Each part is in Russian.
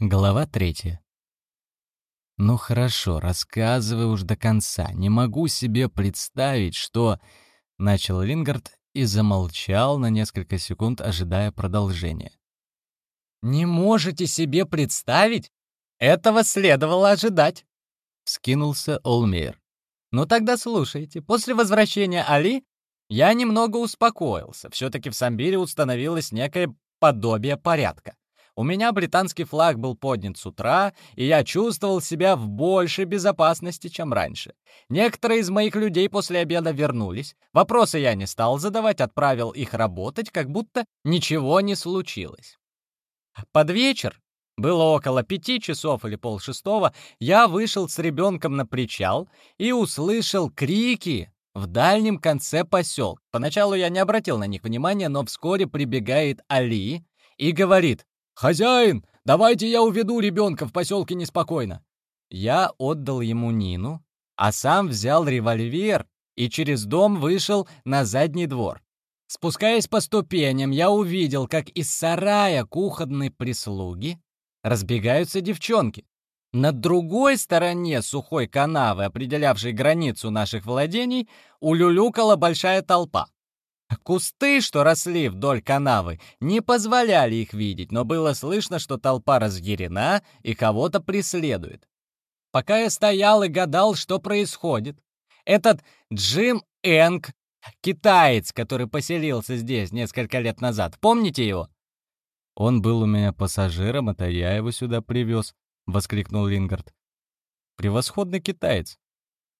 Глава третья. «Ну хорошо, рассказывай уж до конца. Не могу себе представить, что...» — начал Лингард и замолчал на несколько секунд, ожидая продолжения. «Не можете себе представить? Этого следовало ожидать!» — вскинулся Олмейр. «Ну тогда слушайте. После возвращения Али я немного успокоился. Все-таки в Самбире установилось некое подобие порядка. У меня британский флаг был поднят с утра, и я чувствовал себя в большей безопасности, чем раньше. Некоторые из моих людей после обеда вернулись. Вопросы я не стал задавать, отправил их работать, как будто ничего не случилось. Под вечер, было около пяти часов или полшестого, я вышел с ребенком на причал и услышал крики в дальнем конце поселка. Поначалу я не обратил на них внимания, но вскоре прибегает Али и говорит «Хозяин, давайте я уведу ребенка в поселке неспокойно». Я отдал ему Нину, а сам взял револьвер и через дом вышел на задний двор. Спускаясь по ступеням, я увидел, как из сарая кухонной прислуги разбегаются девчонки. На другой стороне сухой канавы, определявшей границу наших владений, улюлюкала большая толпа. Кусты, что росли вдоль канавы, не позволяли их видеть, но было слышно, что толпа разъярена и кого-то преследует. Пока я стоял и гадал, что происходит, этот Джим Энг, китаец, который поселился здесь несколько лет назад, помните его? «Он был у меня пассажиром, это я его сюда привез», — воскликнул Лингард. «Превосходный китаец».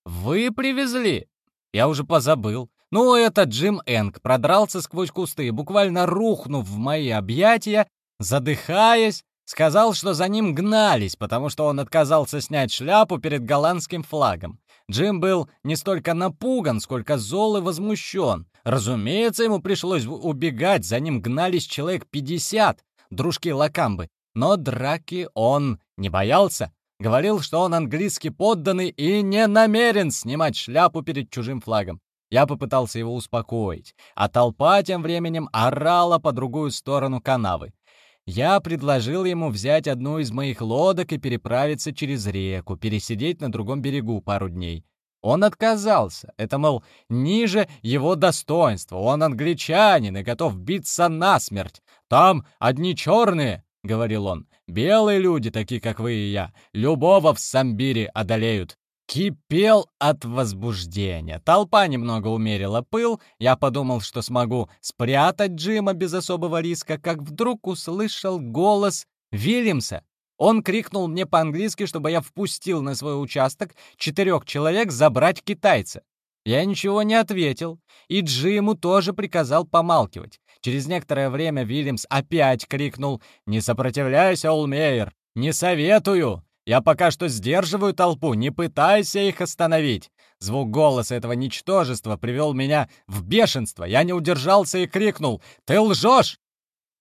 «Вы привезли? Я уже позабыл. Ну, этот Джим Энг продрался сквозь кусты, буквально рухнув в мои объятия, задыхаясь, сказал, что за ним гнались, потому что он отказался снять шляпу перед голландским флагом. Джим был не столько напуган, сколько зол и возмущен. Разумеется, ему пришлось убегать, за ним гнались человек 50, дружки Лакамбы. Но драки он не боялся. Говорил, что он английский подданный и не намерен снимать шляпу перед чужим флагом. Я попытался его успокоить, а толпа тем временем орала по другую сторону канавы. Я предложил ему взять одну из моих лодок и переправиться через реку, пересидеть на другом берегу пару дней. Он отказался. Это, мол, ниже его достоинства. Он англичанин и готов биться насмерть. Там одни черные, — говорил он. «Белые люди, такие как вы и я, любого в Самбире одолеют кипел от возбуждения. Толпа немного умерила пыл. Я подумал, что смогу спрятать Джима без особого риска, как вдруг услышал голос Вильямса. Он крикнул мне по-английски, чтобы я впустил на свой участок четырех человек забрать китайца. Я ничего не ответил, и Джиму тоже приказал помалкивать. Через некоторое время Вильямс опять крикнул «Не сопротивляйся, Олмейер! Не советую!» Я пока что сдерживаю толпу, не пытайся их остановить. Звук голоса этого ничтожества привел меня в бешенство. Я не удержался и крикнул «Ты лжешь!»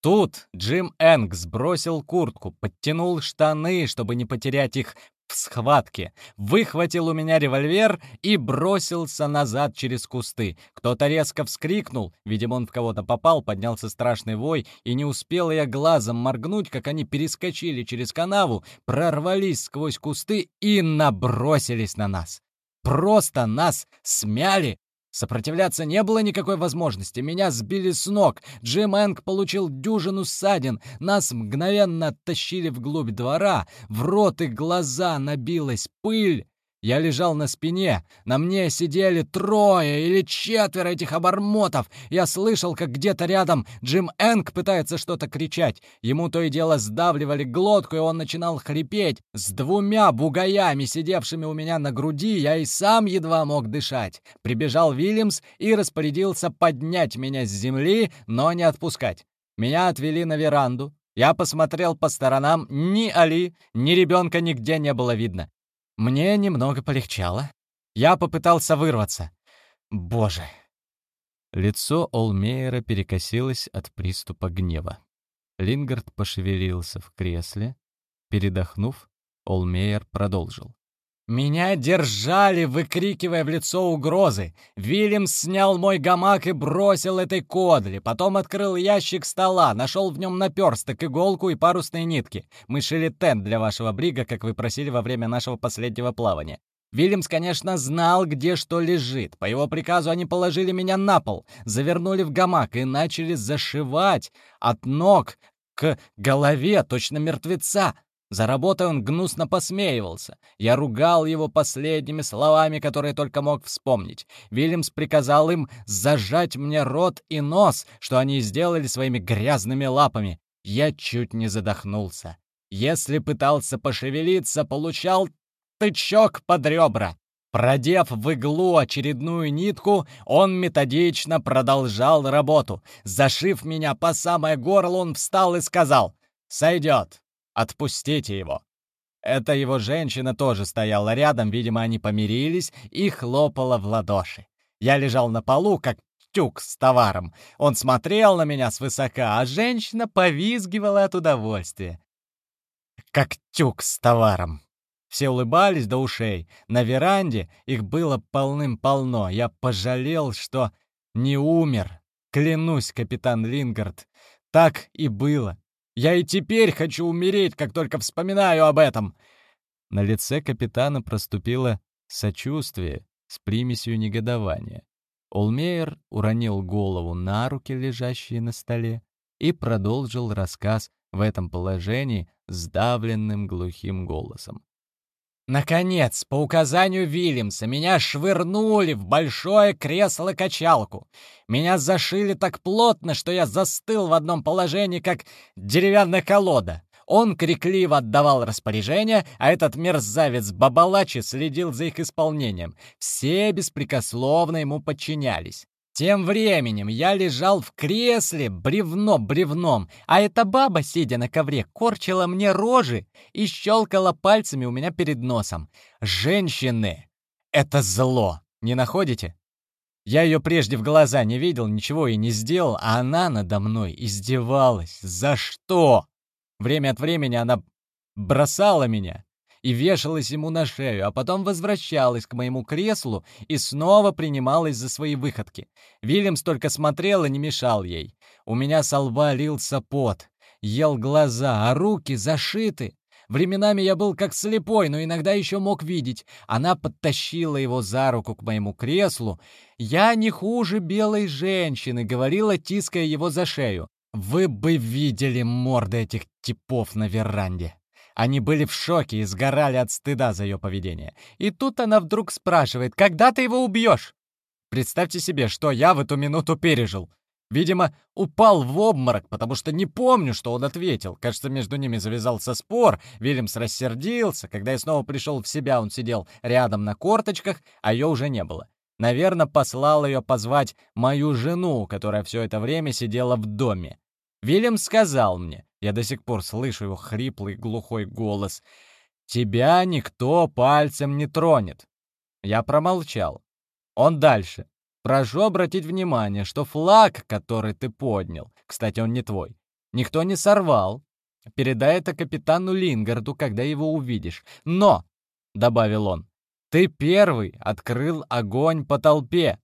Тут Джим Энг сбросил куртку, подтянул штаны, чтобы не потерять их в схватке, выхватил у меня револьвер и бросился назад через кусты. Кто-то резко вскрикнул, видимо, он в кого-то попал, поднялся страшный вой, и не успел я глазом моргнуть, как они перескочили через канаву, прорвались сквозь кусты и набросились на нас. Просто нас смяли, Сопротивляться не было никакой возможности. Меня сбили с ног. Джим Энг получил дюжину ссадин. Нас мгновенно оттащили вглубь двора. В рот и глаза набилась пыль. Я лежал на спине, на мне сидели трое или четверо этих обормотов. Я слышал, как где-то рядом Джим Энг пытается что-то кричать. Ему то и дело сдавливали глотку, и он начинал хрипеть. С двумя бугаями, сидевшими у меня на груди, я и сам едва мог дышать. Прибежал Вильямс и распорядился поднять меня с земли, но не отпускать. Меня отвели на веранду. Я посмотрел по сторонам, ни Али, ни ребенка нигде не было видно. Мне немного полегчало. Я попытался вырваться. Боже. Лицо Олмейера перекосилось от приступа гнева. Лингард пошевелился в кресле. Передохнув, Олмейер продолжил. Меня держали, выкрикивая в лицо угрозы. Вильямс снял мой гамак и бросил этой кодли. Потом открыл ящик стола, нашел в нем наперсток, иголку и парусные нитки. Мы шили тент для вашего брига, как вы просили во время нашего последнего плавания. Вильямс, конечно, знал, где что лежит. По его приказу они положили меня на пол, завернули в гамак и начали зашивать от ног к голове, точно мертвеца. За работой он гнусно посмеивался. Я ругал его последними словами, которые только мог вспомнить. Вильямс приказал им зажать мне рот и нос, что они сделали своими грязными лапами. Я чуть не задохнулся. Если пытался пошевелиться, получал тычок под ребра. Продев в иглу очередную нитку, он методично продолжал работу. Зашив меня по самое горло, он встал и сказал «Сойдет». Отпустите его!» Эта его женщина тоже стояла рядом, видимо, они помирились, и хлопала в ладоши. Я лежал на полу, как тюк с товаром. Он смотрел на меня свысока, а женщина повизгивала от удовольствия. Как тюк с товаром. Все улыбались до ушей. На веранде их было полным-полно. Я пожалел, что не умер. Клянусь, капитан Лингард, так и было. Я и теперь хочу умереть, как только вспоминаю об этом!» На лице капитана проступило сочувствие с примесью негодования. Олмейер уронил голову на руки, лежащие на столе, и продолжил рассказ в этом положении сдавленным глухим голосом. Наконец, по указанию Вильямса, меня швырнули в большое кресло-качалку. Меня зашили так плотно, что я застыл в одном положении, как деревянная колода. Он крикливо отдавал распоряжения, а этот мерзавец Бабалачи следил за их исполнением. Все беспрекословно ему подчинялись. Тем временем я лежал в кресле, бревно бревном, а эта баба, сидя на ковре, корчила мне рожи и щелкала пальцами у меня перед носом. Женщины — это зло, не находите? Я ее прежде в глаза не видел, ничего и не сделал, а она надо мной издевалась. За что? Время от времени она бросала меня, и вешалась ему на шею, а потом возвращалась к моему креслу и снова принималась за свои выходки. Вильямс только смотрел и не мешал ей. У меня со лба лился пот, ел глаза, а руки зашиты. Временами я был как слепой, но иногда еще мог видеть. Она подтащила его за руку к моему креслу. «Я не хуже белой женщины», — говорила, тиская его за шею. «Вы бы видели морды этих типов на веранде». Они были в шоке и сгорали от стыда за ее поведение. И тут она вдруг спрашивает, когда ты его убьешь? Представьте себе, что я в эту минуту пережил. Видимо, упал в обморок, потому что не помню, что он ответил. Кажется, между ними завязался спор. Вильямс рассердился. Когда я снова пришел в себя, он сидел рядом на корточках, а ее уже не было. Наверное, послал ее позвать мою жену, которая все это время сидела в доме. Вильям сказал мне, я до сих пор слышу его хриплый глухой голос, «Тебя никто пальцем не тронет». Я промолчал. Он дальше. Прошу обратить внимание, что флаг, который ты поднял, кстати, он не твой, никто не сорвал. Передай это капитану Лингарду, когда его увидишь. Но, — добавил он, — ты первый открыл огонь по толпе.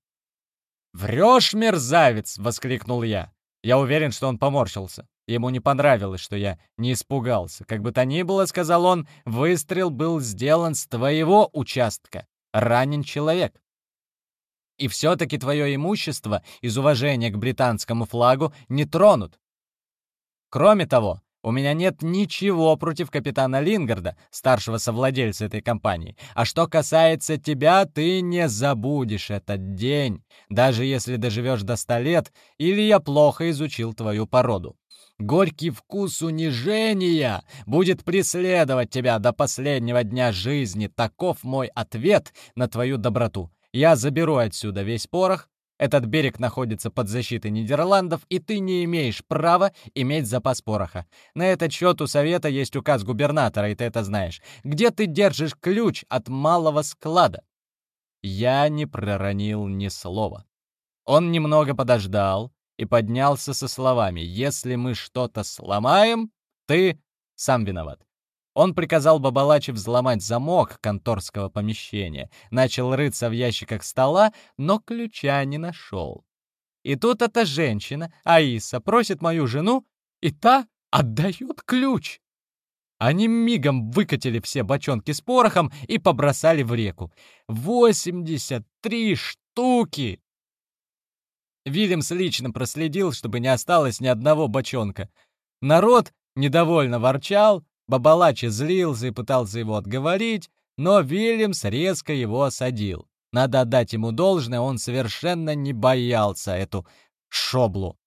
«Врешь, мерзавец!» — воскликнул я. Я уверен, что он поморщился. Ему не понравилось, что я не испугался. Как бы то ни было, сказал он, выстрел был сделан с твоего участка. Ранен человек. И все-таки твое имущество из уважения к британскому флагу не тронут. Кроме того, у меня нет ничего против капитана Лингарда, старшего совладельца этой компании. А что касается тебя, ты не забудешь этот день, даже если доживешь до ста лет, или я плохо изучил твою породу. Горький вкус унижения будет преследовать тебя до последнего дня жизни. Таков мой ответ на твою доброту. Я заберу отсюда весь порох, этот берег находится под защитой Нидерландов, и ты не имеешь права иметь запас пороха. На этот счет у Совета есть указ губернатора, и ты это знаешь. Где ты держишь ключ от малого склада?» Я не проронил ни слова. Он немного подождал и поднялся со словами «Если мы что-то сломаем, ты сам виноват. Он приказал Бабалачи взломать замок конторского помещения, начал рыться в ящиках стола, но ключа не нашел. И тут эта женщина, Аиса, просит мою жену, и та отдает ключ. Они мигом выкатили все бочонки с порохом и побросали в реку. 83 штуки! Вильямс лично проследил, чтобы не осталось ни одного бочонка. Народ недовольно ворчал, Бабалачи злился и пытался его отговорить, но Вильямс резко его осадил. Надо отдать ему должное, он совершенно не боялся эту шоблу.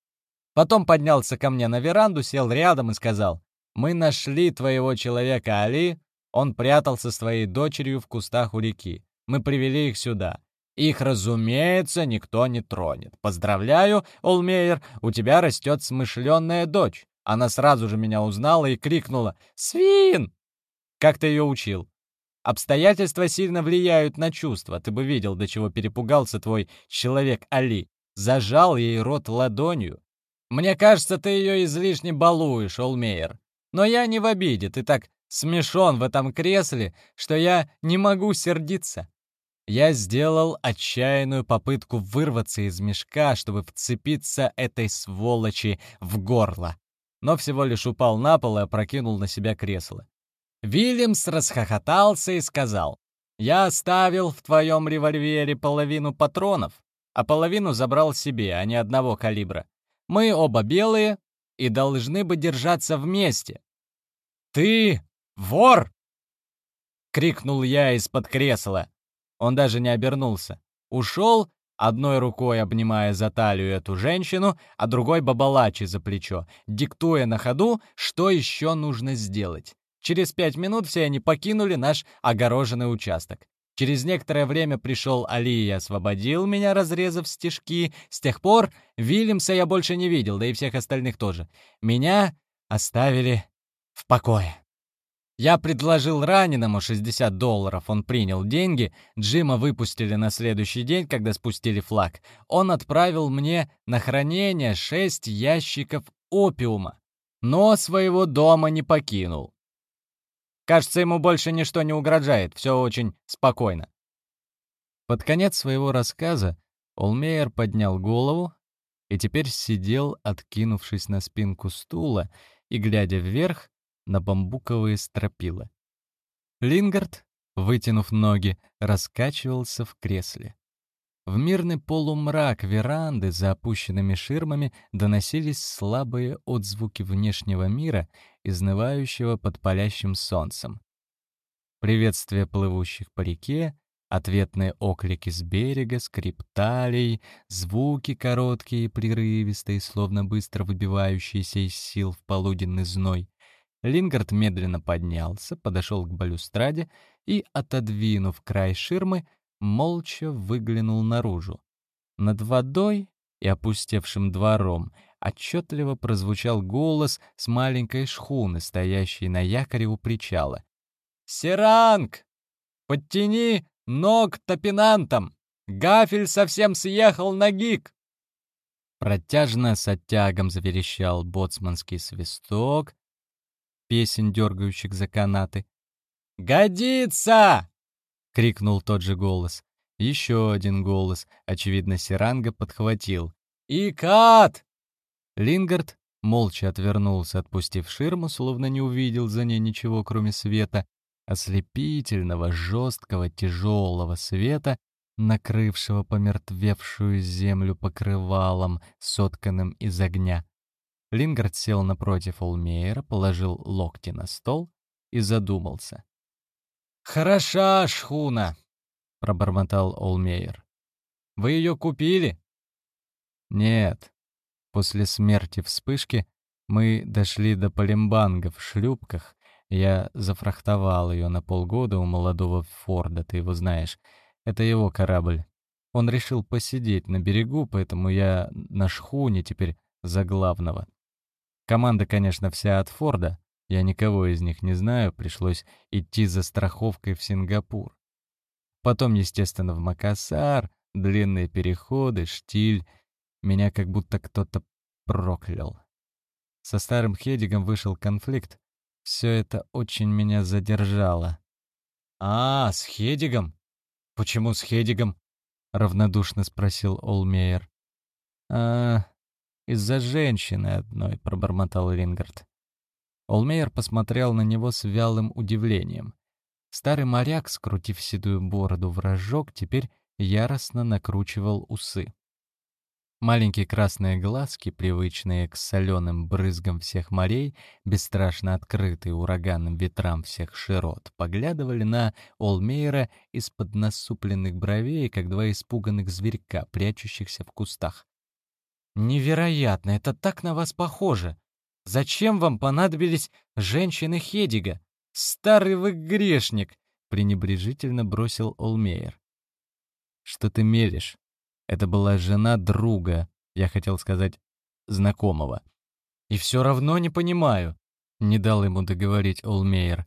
Потом поднялся ко мне на веранду, сел рядом и сказал, «Мы нашли твоего человека Али, он прятался с твоей дочерью в кустах у реки. Мы привели их сюда. Их, разумеется, никто не тронет. Поздравляю, Олмейер, у тебя растет смышленная дочь. Она сразу же меня узнала и крикнула «Свин!» Как ты ее учил? Обстоятельства сильно влияют на чувства. Ты бы видел, до чего перепугался твой человек Али. Зажал ей рот ладонью. Мне кажется, ты ее излишне балуешь, Олмейер. Но я не в обиде, ты так смешон в этом кресле, что я не могу сердиться. Я сделал отчаянную попытку вырваться из мешка, чтобы вцепиться этой сволочи в горло но всего лишь упал на пол и опрокинул на себя кресло. Вильямс расхохотался и сказал, «Я оставил в твоем револьвере половину патронов, а половину забрал себе, а не одного калибра. Мы оба белые и должны бы держаться вместе». «Ты вор!» — крикнул я из-под кресла. Он даже не обернулся. Ушел одной рукой обнимая за талию эту женщину, а другой бабалачи за плечо, диктуя на ходу, что еще нужно сделать. Через пять минут все они покинули наш огороженный участок. Через некоторое время пришел Али и освободил меня, разрезав стежки. С тех пор Вильямса я больше не видел, да и всех остальных тоже. Меня оставили в покое. Я предложил раненому 60 долларов, он принял деньги, Джима выпустили на следующий день, когда спустили флаг. Он отправил мне на хранение 6 ящиков опиума, но своего дома не покинул. Кажется, ему больше ничто не угрожает, все очень спокойно. Под конец своего рассказа Олмейер поднял голову и теперь сидел, откинувшись на спинку стула и, глядя вверх, на бамбуковые стропила. Лингард, вытянув ноги, раскачивался в кресле. В мирный полумрак веранды за опущенными ширмами доносились слабые отзвуки внешнего мира, изнывающего под палящим солнцем. Приветствие плывущих по реке, ответные оклики с берега, скрип талий, звуки короткие прерывистые, словно быстро выбивающиеся из сил в полуденный зной. Лингард медленно поднялся, подошел к балюстраде и, отодвинув край ширмы, молча выглянул наружу. Над водой и опустевшим двором отчетливо прозвучал голос с маленькой шхуны, стоящей на якоре у причала. «Серанг! Подтяни ног топинантом! Гафель совсем съехал на гик!» Протяжно с оттягом заверещал боцманский свисток, песен, дергающих за канаты. «Годится!» — крикнул тот же голос. Еще один голос, очевидно, Сиранга подхватил. «Икат!» Лингард молча отвернулся, отпустив ширму, словно не увидел за ней ничего, кроме света, ослепительного, жесткого, тяжелого света, накрывшего помертвевшую землю покрывалом, сотканным из огня. Лингард сел напротив Олмейера, положил локти на стол и задумался. «Хороша шхуна!» — пробормотал Олмейер. «Вы ее купили?» «Нет. После смерти вспышки мы дошли до Палембанга в шлюпках. Я зафрахтовал ее на полгода у молодого Форда, ты его знаешь. Это его корабль. Он решил посидеть на берегу, поэтому я на шхуне теперь за главного. Команда, конечно, вся от Форда. Я никого из них не знаю, пришлось идти за страховкой в Сингапур. Потом, естественно, в Макасар, длинные переходы, штиль. Меня как будто кто-то проклял. Со старым Хедигом вышел конфликт. Все это очень меня задержало. «А, с Хедигом? Почему с Хедигом?» — равнодушно спросил Олмейер. «А, из-за женщины одной», — пробормотал Рингард. Олмейер посмотрел на него с вялым удивлением. Старый моряк, скрутив седую бороду в рожок, теперь яростно накручивал усы. Маленькие красные глазки, привычные к соленым брызгам всех морей, бесстрашно открытые ураганным ветрам всех широт, поглядывали на Олмейера из-под насупленных бровей, как два испуганных зверька, прячущихся в кустах. «Невероятно! Это так на вас похоже! Зачем вам понадобились женщины Хедига? Старый вы грешник!» — пренебрежительно бросил Олмейер. «Что ты мелешь?» Это была жена друга, я хотел сказать, знакомого. «И все равно не понимаю», — не дал ему договорить Олмейер.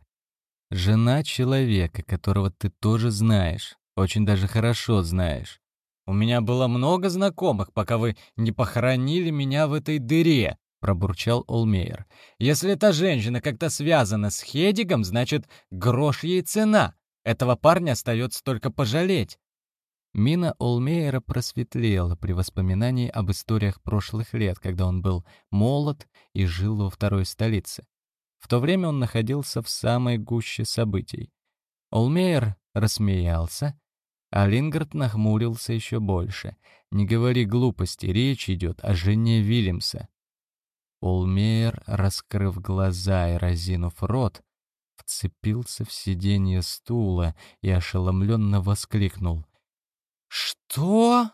«Жена человека, которого ты тоже знаешь, очень даже хорошо знаешь. У меня было много знакомых, пока вы не похоронили меня в этой дыре», — пробурчал Олмейер. «Если эта женщина как-то связана с Хедигом, значит, грош ей цена. Этого парня остается только пожалеть. Мина Олмейера просветлела при воспоминании об историях прошлых лет, когда он был молод и жил во второй столице. В то время он находился в самой гуще событий. Олмейер рассмеялся, а Лингард нахмурился еще больше. «Не говори глупости, речь идет о жене Вильямса». Олмейер, раскрыв глаза и разинув рот, вцепился в сиденье стула и ошеломленно воскликнул. «Что?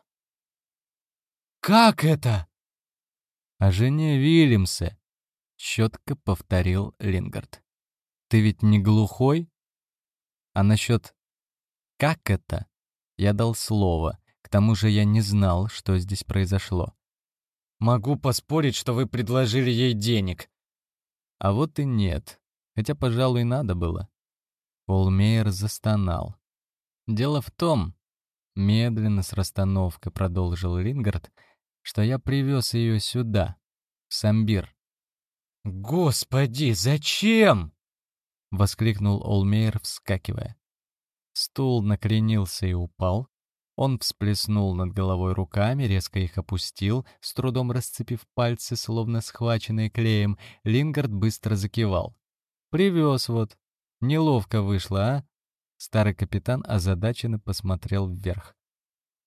Как это?» «О жене Вильямса», — четко повторил Лингард. «Ты ведь не глухой?» А насчет «как это?» Я дал слово. К тому же я не знал, что здесь произошло. «Могу поспорить, что вы предложили ей денег». А вот и нет. Хотя, пожалуй, надо было. Олмейер застонал. Дело в том, Медленно, с расстановкой продолжил Лингард, что я привез ее сюда, в Самбир. «Господи, зачем?» — воскликнул Олмейер, вскакивая. Стул накренился и упал. Он всплеснул над головой руками, резко их опустил, с трудом расцепив пальцы, словно схваченные клеем. Лингард быстро закивал. «Привез вот. Неловко вышло, а? Старый капитан озадаченно посмотрел вверх.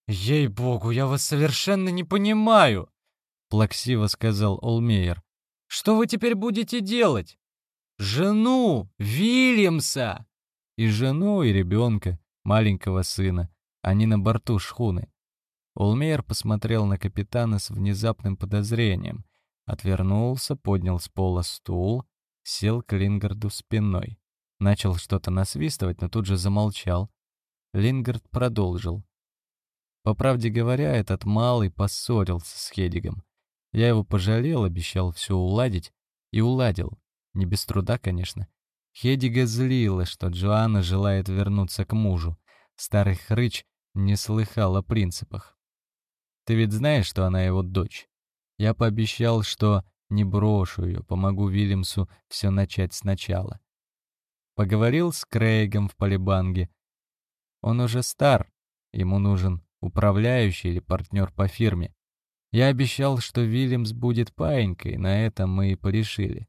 «Ей-богу, я вас совершенно не понимаю!» — плаксиво сказал Олмейер. «Что вы теперь будете делать? Жену Вильямса!» «И жену, и ребенка, маленького сына. Они на борту шхуны». Олмейер посмотрел на капитана с внезапным подозрением, отвернулся, поднял с пола стул, сел к Лингарду спиной. Начал что-то насвистывать, но тут же замолчал. Лингард продолжил. По правде говоря, этот малый поссорился с Хедигом. Я его пожалел, обещал все уладить. И уладил. Не без труда, конечно. Хедига злила, что Джоанна желает вернуться к мужу. Старый хрыч не слыхал о принципах. Ты ведь знаешь, что она его дочь? Я пообещал, что не брошу ее, помогу Вильямсу все начать сначала. Поговорил с Крейгом в Полибанге. Он уже стар, ему нужен управляющий или партнер по фирме. Я обещал, что Вильямс будет паинькой, на этом мы и порешили.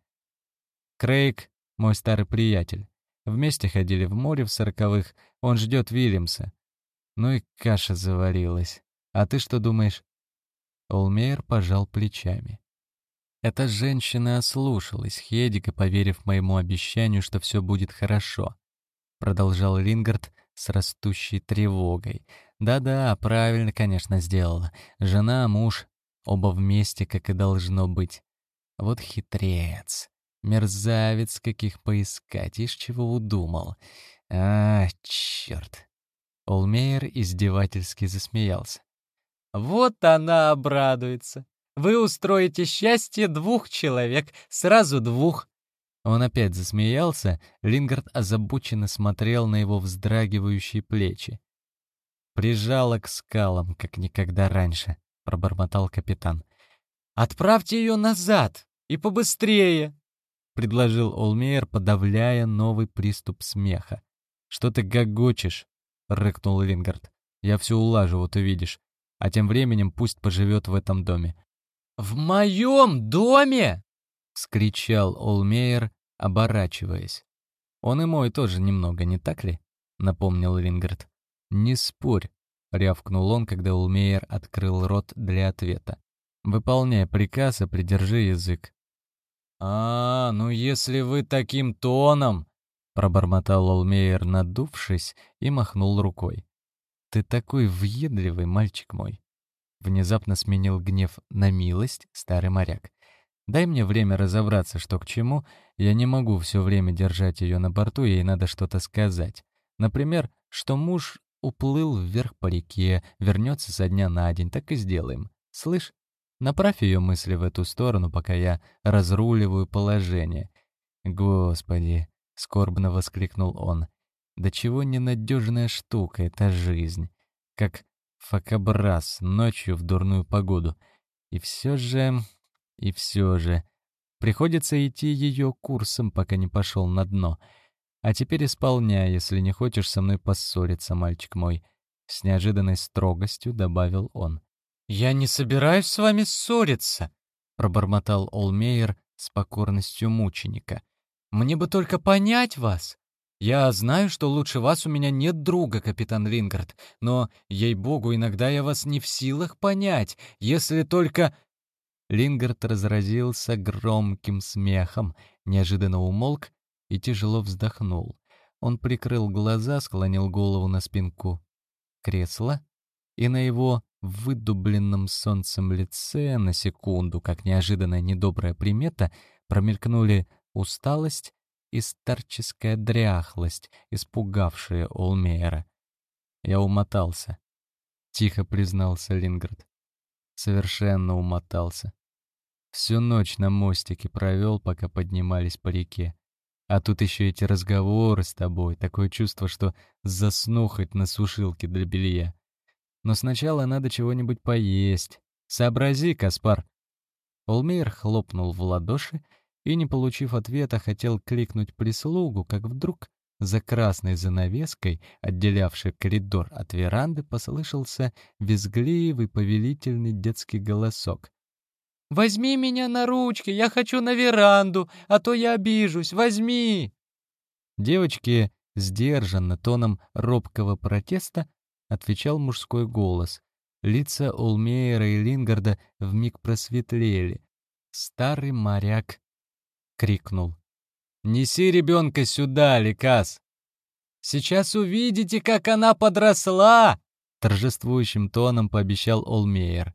Крейг — мой старый приятель. Вместе ходили в море в сороковых, он ждет Вильямса. Ну и каша заварилась. А ты что думаешь? Олмейер пожал плечами. Эта женщина ослушалась Хедика, поверив моему обещанию, что все будет хорошо. Продолжал Лингард с растущей тревогой. Да-да, правильно, конечно, сделала. Жена, муж, оба вместе, как и должно быть. Вот хитрец. Мерзавец, каких поискать, ишь чего удумал. А, черт. Олмейер издевательски засмеялся. «Вот она обрадуется. Вы устроите счастье двух человек, сразу двух». Он опять засмеялся, Лингард озабоченно смотрел на его вздрагивающие плечи. «Прижала к скалам, как никогда раньше», — пробормотал капитан. «Отправьте ее назад, и побыстрее!» Предложил Олмейер, подавляя новый приступ смеха. «Что ты гогочешь?» — рыкнул Лингард. «Я все улажу, вот увидишь. А тем временем пусть поживет в этом доме». «В моем доме?» — скричал Олмейер, оборачиваясь. «Он и мой тоже немного, не так ли?» — напомнил Лингард. «Не спорь», — рявкнул он, когда Олмейер открыл рот для ответа. «Выполняй приказ и придержи язык. «А, ну если вы таким тоном...» — пробормотал Олмейер, надувшись, и махнул рукой. «Ты такой въедливый, мальчик мой!» Внезапно сменил гнев на милость старый моряк. «Дай мне время разобраться, что к чему. Я не могу все время держать ее на борту, ей надо что-то сказать. Например, что муж уплыл вверх по реке, вернется со дня на день, так и сделаем. Слышь, Направь ее мысли в эту сторону, пока я разруливаю положение. «Господи!» — скорбно воскликнул он. «Да чего ненадежная штука эта жизнь! Как факабрас ночью в дурную погоду. И все же... и все же... Приходится идти ее курсом, пока не пошел на дно. А теперь исполняй, если не хочешь со мной поссориться, мальчик мой». С неожиданной строгостью добавил он. «Я не собираюсь с вами ссориться», — пробормотал Олмейер с покорностью мученика. «Мне бы только понять вас. Я знаю, что лучше вас у меня нет друга, капитан Лингард, но, ей-богу, иногда я вас не в силах понять, если только...» Лингард разразился громким смехом, неожиданно умолк и тяжело вздохнул. Он прикрыл глаза, склонил голову на спинку кресла, и на его выдубленном солнцем лице на секунду, как неожиданная недобрая примета, промелькнули усталость и старческая дряхлость, испугавшие Олмейера. «Я умотался», — тихо признался Лингард. «Совершенно умотался. Всю ночь на мостике провел, пока поднимались по реке. А тут еще эти разговоры с тобой, такое чувство, что засну хоть на сушилке для белья. Но сначала надо чего-нибудь поесть. Сообрази, Каспар!» Олмейр хлопнул в ладоши и, не получив ответа, хотел кликнуть прислугу, как вдруг за красной занавеской, отделявшей коридор от веранды, послышался визгливый повелительный детский голосок. «Возьми меня на ручки, я хочу на веранду, а то я обижусь, возьми!» Девочки, сдержанно тоном робкого протеста, отвечал мужской голос. Лица Олмейера и Лингарда вмиг просветлели. Старый моряк крикнул. «Неси ребенка сюда, Ликас!» «Сейчас увидите, как она подросла!» Торжествующим тоном пообещал Олмейер.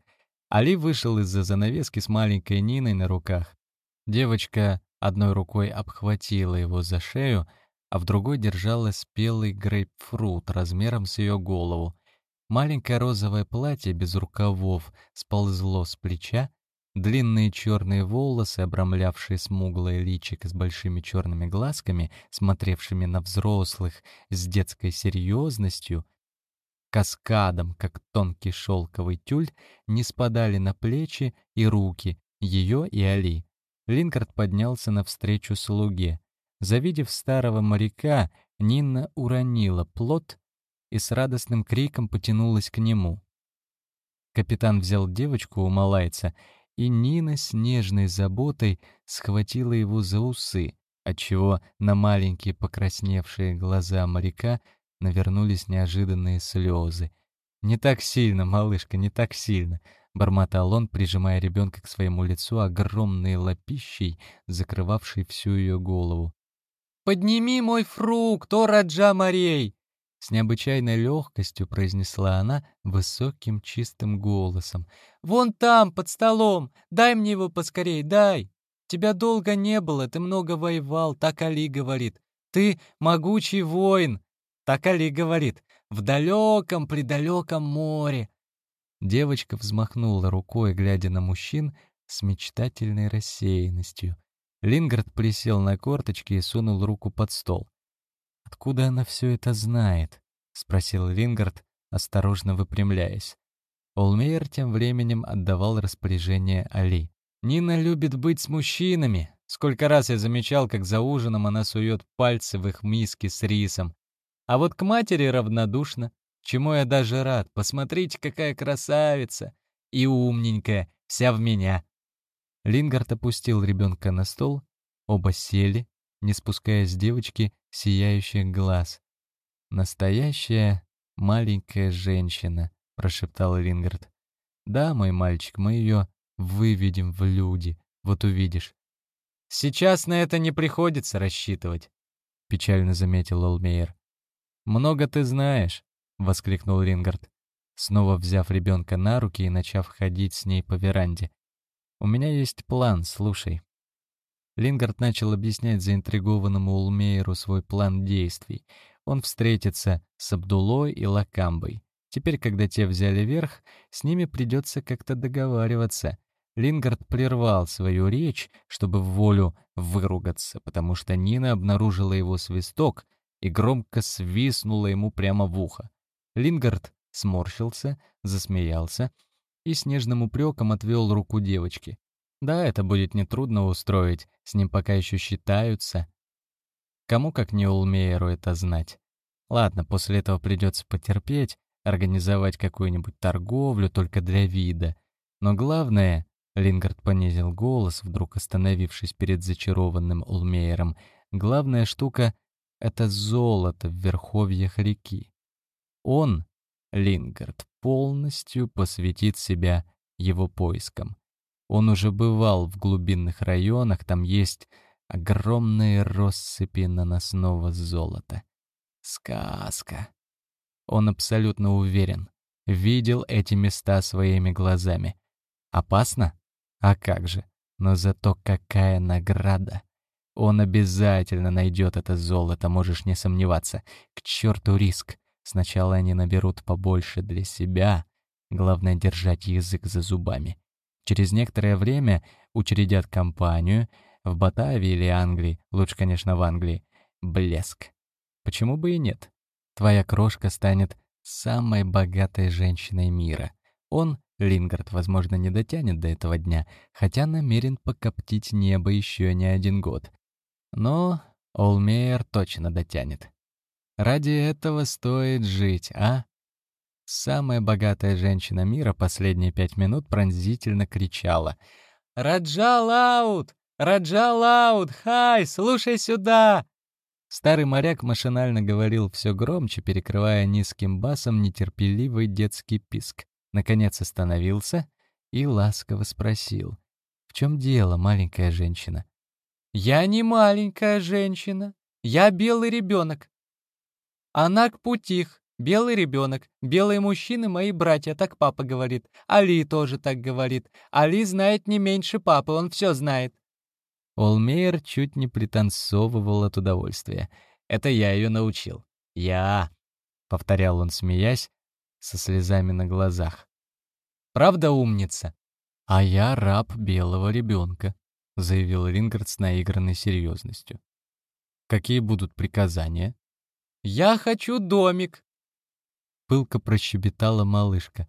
Али вышел из-за занавески с маленькой Ниной на руках. Девочка одной рукой обхватила его за шею, а в другой держала спелый грейпфрут размером с ее голову. Маленькое розовое платье без рукавов сползло с плеча, длинные черные волосы, обрамлявшие смуглое личико с большими черными глазками, смотревшими на взрослых с детской серьезностью, каскадом, как тонкий шелковый тюль, не спадали на плечи и руки ее и Али. Линкард поднялся навстречу слуге. Завидев старого моряка, Нина уронила плод и с радостным криком потянулась к нему. Капитан взял девочку у малайца, и Нина с нежной заботой схватила его за усы, отчего на маленькие покрасневшие глаза моряка навернулись неожиданные слезы. «Не так сильно, малышка, не так сильно!» — бормотал он, прижимая ребенка к своему лицу огромной лапищей, закрывавшей всю ее голову. Подними мой фрукт, о Раджа Морей!» С необычайной легкостью произнесла она высоким чистым голосом. «Вон там, под столом! Дай мне его поскорей, дай! Тебя долго не было, ты много воевал, так Али говорит. Ты могучий воин, так Али говорит, в далеком, предалеком море». Девочка взмахнула рукой, глядя на мужчин с мечтательной рассеянностью. Лингард присел на корточки и сунул руку под стол. «Откуда она все это знает?» — спросил Лингард, осторожно выпрямляясь. Олмейер тем временем отдавал распоряжение Али. «Нина любит быть с мужчинами», Сколько раз я замечал, как за ужином она сует пальцы в их миски с рисом. А вот к матери равнодушна, чему я даже рад. Посмотрите, какая красавица! И умненькая, вся в меня. Лингард опустил ребенка на стол, оба сели, не спуская с девочки сияющих глаз. «Настоящая маленькая женщина», — прошептал Лингард. «Да, мой мальчик, мы ее выведем в люди, вот увидишь». «Сейчас на это не приходится рассчитывать», — печально заметил Олмейер. «Много ты знаешь», — воскликнул Лингард, снова взяв ребенка на руки и начав ходить с ней по веранде. «У меня есть план, слушай». Лингард начал объяснять заинтригованному Улмейеру свой план действий. Он встретится с Абдулой и Лакамбой. Теперь, когда те взяли верх, с ними придется как-то договариваться. Лингард прервал свою речь, чтобы в волю выругаться, потому что Нина обнаружила его свисток и громко свистнула ему прямо в ухо. Лингард сморщился, засмеялся и с нежным упреком отвел руку девочки. Да, это будет нетрудно устроить, с ним пока еще считаются. Кому как не Улмейеру это знать. Ладно, после этого придется потерпеть, организовать какую-нибудь торговлю только для вида. Но главное, Лингард понизил голос, вдруг остановившись перед зачарованным Улмейером, главная штука — это золото в верховьях реки. Он, Лингард, полностью посвятит себя его поискам. Он уже бывал в глубинных районах, там есть огромные россыпи наносного золота. Сказка. Он абсолютно уверен. Видел эти места своими глазами. Опасно? А как же? Но зато какая награда. Он обязательно найдет это золото, можешь не сомневаться. К черту риск. Сначала они наберут побольше для себя. Главное держать язык за зубами. Через некоторое время учредят компанию в Батавии или Англии, лучше, конечно, в Англии. Блеск. Почему бы и нет? Твоя крошка станет самой богатой женщиной мира. Он, Лингард, возможно, не дотянет до этого дня, хотя намерен покоптить небо еще не один год. Но Олмейер точно дотянет. Ради этого стоит жить, а? Самая богатая женщина мира последние пять минут пронзительно кричала. «Раджа Лаут! Раджа Лаут! Хай, слушай сюда!» Старый моряк машинально говорил все громче, перекрывая низким басом нетерпеливый детский писк. Наконец остановился и ласково спросил. «В чем дело, маленькая женщина?» «Я не маленькая женщина. Я белый ребенок. Она к путих. Белый ребенок, белые мужчины — мои братья, так папа говорит. Али тоже так говорит. Али знает не меньше папы, он все знает. Олмейер чуть не пританцовывал от удовольствия. Это я ее научил. Я, — повторял он, смеясь, со слезами на глазах. Правда умница? А я раб белого ребенка, — заявил Рингард с наигранной серьезностью. Какие будут приказания? «Я хочу домик», — пылко прощебетала малышка.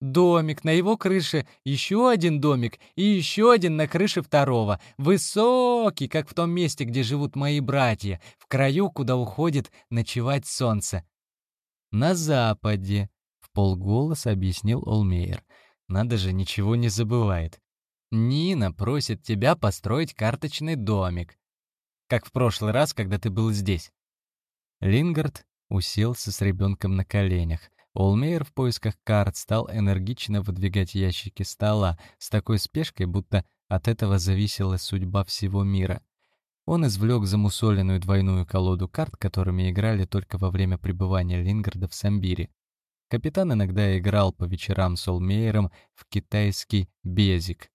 «Домик, на его крыше еще один домик и еще один на крыше второго. Высокий, как в том месте, где живут мои братья, в краю, куда уходит ночевать солнце». «На западе», — в полголоса объяснил Олмейер. «Надо же, ничего не забывает. Нина просит тебя построить карточный домик, как в прошлый раз, когда ты был здесь. Лингард уселся с ребенком на коленях. Олмейер в поисках карт стал энергично выдвигать ящики стола с такой спешкой, будто от этого зависела судьба всего мира. Он извлек замусоленную двойную колоду карт, которыми играли только во время пребывания Лингарда в Самбире. Капитан иногда играл по вечерам с Олмейером в китайский безик.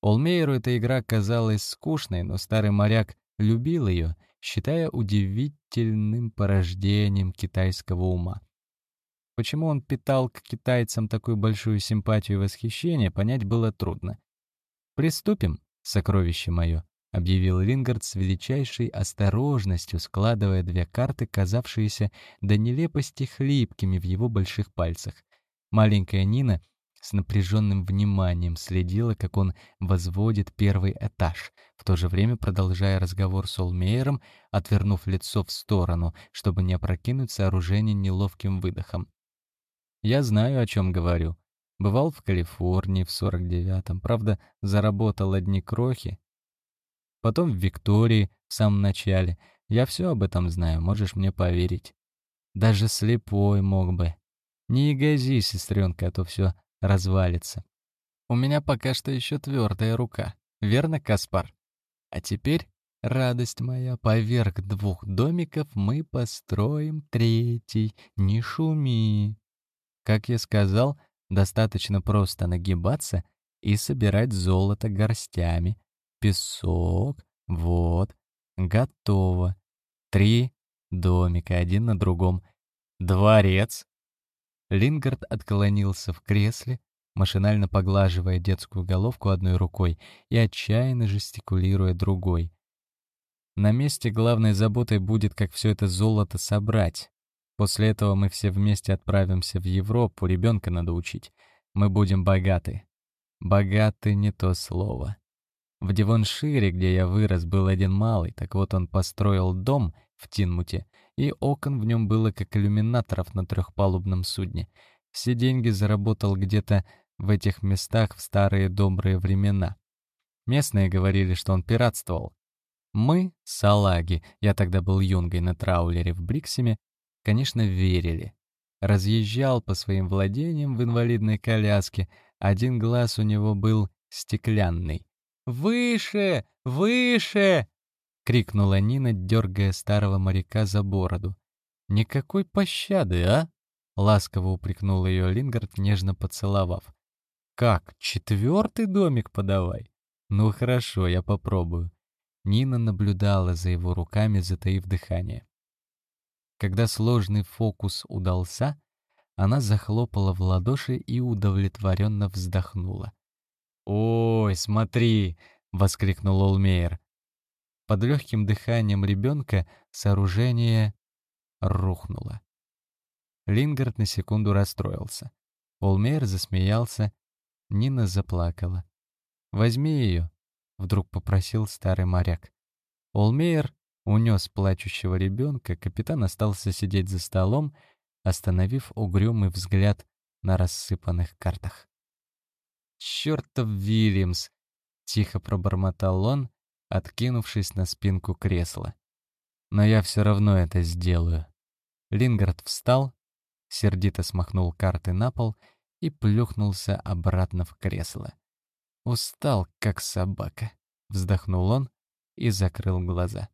Олмейеру эта игра казалась скучной, но старый моряк любил ее — считая удивительным порождением китайского ума. Почему он питал к китайцам такую большую симпатию и восхищение, понять было трудно. «Приступим, сокровище мое», — объявил Рингард с величайшей осторожностью, складывая две карты, казавшиеся до нелепости хлипкими в его больших пальцах. Маленькая Нина с напряженным вниманием следила, как он возводит первый этаж, в то же время продолжая разговор с Олмейером, отвернув лицо в сторону, чтобы не опрокинуть сооружение неловким выдохом. «Я знаю, о чем говорю. Бывал в Калифорнии в 49-м, правда, заработал одни крохи. Потом в Виктории в самом начале. Я все об этом знаю, можешь мне поверить. Даже слепой мог бы. Не ягози, сестренка, а то все развалится. У меня пока что еще твердая рука. Верно, Каспар? А теперь, радость моя, поверх двух домиков мы построим третий. Не шуми. Как я сказал, достаточно просто нагибаться и собирать золото горстями. Песок, вот, готово. Три домика, один на другом. Дворец. Лингард отклонился в кресле, машинально поглаживая детскую головку одной рукой и отчаянно жестикулируя другой. На месте главной заботой будет, как все это золото собрать. После этого мы все вместе отправимся в Европу, ребенка надо учить. Мы будем богаты. Богаты не то слово. В Девоншире, где я вырос, был один малый, так вот он построил дом в Тинмуте, и окон в нем было как иллюминаторов на трехпалубном судне. Все деньги заработал где-то в этих местах в старые добрые времена. Местные говорили, что он пиратствовал. Мы, салаги, я тогда был юнгой на траулере в Бриксиме, конечно, верили. Разъезжал по своим владениям в инвалидной коляске, один глаз у него был стеклянный. «Выше! Выше!» — крикнула Нина, дергая старого моряка за бороду. «Никакой пощады, а?» — ласково упрекнул ее Лингард, нежно поцеловав. «Как, четвертый домик подавай?» «Ну хорошо, я попробую». Нина наблюдала за его руками, затаив дыхание. Когда сложный фокус удался, она захлопала в ладоши и удовлетворенно вздохнула. «Ой, смотри!» — воскликнул Олмейер. Под легким дыханием ребенка сооружение рухнуло. Лингард на секунду расстроился. Олмейер засмеялся, Нина заплакала. «Возьми ее», — вдруг попросил старый моряк. Олмейер унес плачущего ребенка, капитан остался сидеть за столом, остановив угрюмый взгляд на рассыпанных картах. «Чёртов Вильямс!» — тихо пробормотал он, откинувшись на спинку кресла. «Но я все равно это сделаю». Лингард встал, сердито смахнул карты на пол и плюхнулся обратно в кресло. «Устал, как собака», — вздохнул он и закрыл глаза.